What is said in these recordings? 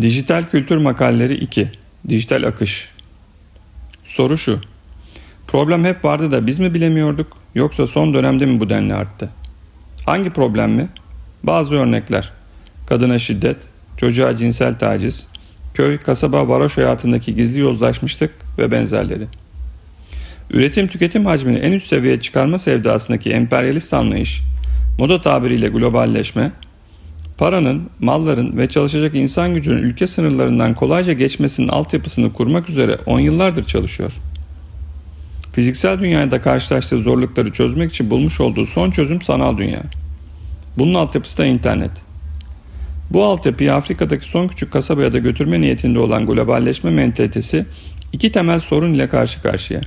Dijital Kültür Makaleleri 2 Dijital Akış Soru şu Problem hep vardı da biz mi bilemiyorduk yoksa son dönemde mi bu denli arttı? Hangi problem mi? Bazı örnekler Kadına şiddet, çocuğa cinsel taciz, köy, kasaba, varoş hayatındaki gizli yozlaşmışlık ve benzerleri. Üretim tüketim hacmini en üst seviyeye çıkarma sevdasındaki emperyalist anlayış, moda tabiriyle globalleşme, paranın, malların ve çalışacak insan gücünün ülke sınırlarından kolayca geçmesinin altyapısını kurmak üzere on yıllardır çalışıyor. Fiziksel dünyada karşılaştığı zorlukları çözmek için bulmuş olduğu son çözüm sanal dünya. Bunun altyapısı da internet. Bu altyapıyı Afrika'daki son küçük kasabaya da götürme niyetinde olan globalleşme mentalitesi iki temel sorun ile karşı karşıya.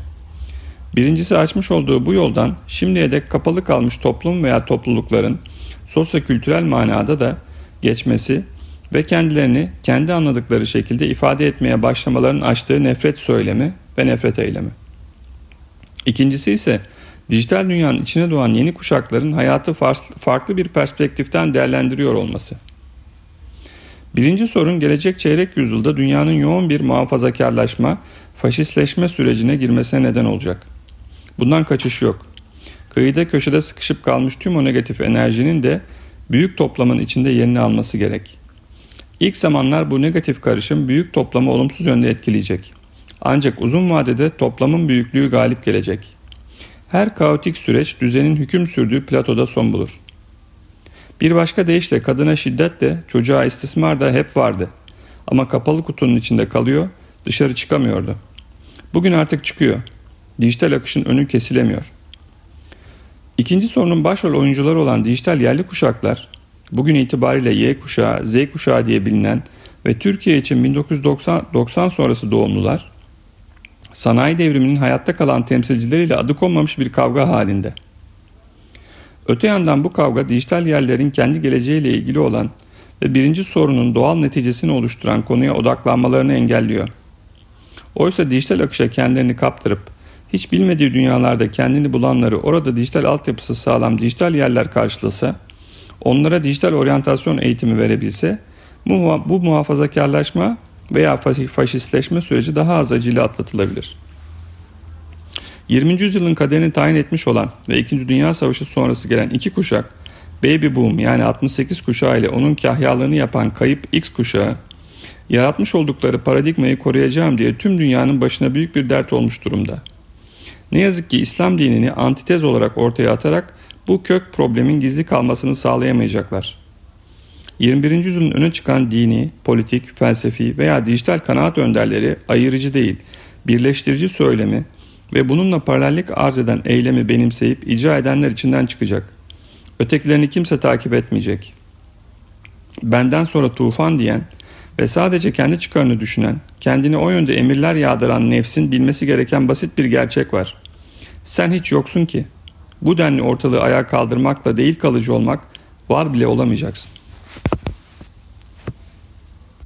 Birincisi açmış olduğu bu yoldan şimdiye dek kapalı kalmış toplum veya toplulukların sosyo-kültürel manada da geçmesi ve kendilerini kendi anladıkları şekilde ifade etmeye başlamalarının açtığı nefret söylemi ve nefret eylemi. İkincisi ise dijital dünyanın içine doğan yeni kuşakların hayatı farklı bir perspektiften değerlendiriyor olması. Birinci sorun gelecek çeyrek yüzyılda dünyanın yoğun bir muhafazakarlaşma, faşistleşme sürecine girmesine neden olacak. Bundan kaçış yok. Kıyıda köşede sıkışıp kalmış tüm o negatif enerjinin de büyük toplamın içinde yerini alması gerek. İlk zamanlar bu negatif karışım büyük toplamı olumsuz yönde etkileyecek. Ancak uzun vadede toplamın büyüklüğü galip gelecek. Her kaotik süreç düzenin hüküm sürdüğü platoda son bulur. Bir başka deyişle kadına şiddet de çocuğa istismar da hep vardı. Ama kapalı kutunun içinde kalıyor, dışarı çıkamıyordu. Bugün artık çıkıyor. Dijital akışın önü kesilemiyor. İkinci sorunun başrol oyuncuları olan dijital yerli kuşaklar, bugün itibariyle Y kuşağı, Z kuşağı diye bilinen ve Türkiye için 1990 90 sonrası doğumlular, sanayi devriminin hayatta kalan temsilcileriyle adı konmamış bir kavga halinde. Öte yandan bu kavga dijital yerlerin kendi geleceğiyle ilgili olan ve birinci sorunun doğal neticesini oluşturan konuya odaklanmalarını engelliyor. Oysa dijital akışa kendilerini kaptırıp hiç bilmediği dünyalarda kendini bulanları orada dijital altyapısı sağlam dijital yerler karşılasa, onlara dijital oryantasyon eğitimi verebilse bu, bu muhafazakarlaşma veya faşistleşme süreci daha az acıyla atlatılabilir. 20. yüzyılın kaderini tayin etmiş olan ve 2. Dünya Savaşı sonrası gelen iki kuşak, Baby Boom yani 68 kuşağı ile onun kahyalarını yapan kayıp X kuşağı, yaratmış oldukları paradigmayı koruyacağım diye tüm dünyanın başına büyük bir dert olmuş durumda. Ne yazık ki İslam dinini antitez olarak ortaya atarak bu kök problemin gizli kalmasını sağlayamayacaklar. 21. yüzyılın öne çıkan dini, politik, felsefi veya dijital kanaat önderleri ayırıcı değil, birleştirici söylemi ve bununla paralellik arz eden eylemi benimseyip icra edenler içinden çıkacak. Ötekilerini kimse takip etmeyecek. Benden sonra tufan diyen ve sadece kendi çıkarını düşünen, kendini o yönde emirler yağdıran nefsin bilmesi gereken basit bir gerçek var. Sen hiç yoksun ki. Bu denli ortalığı ayağa kaldırmakla değil kalıcı olmak var bile olamayacaksın.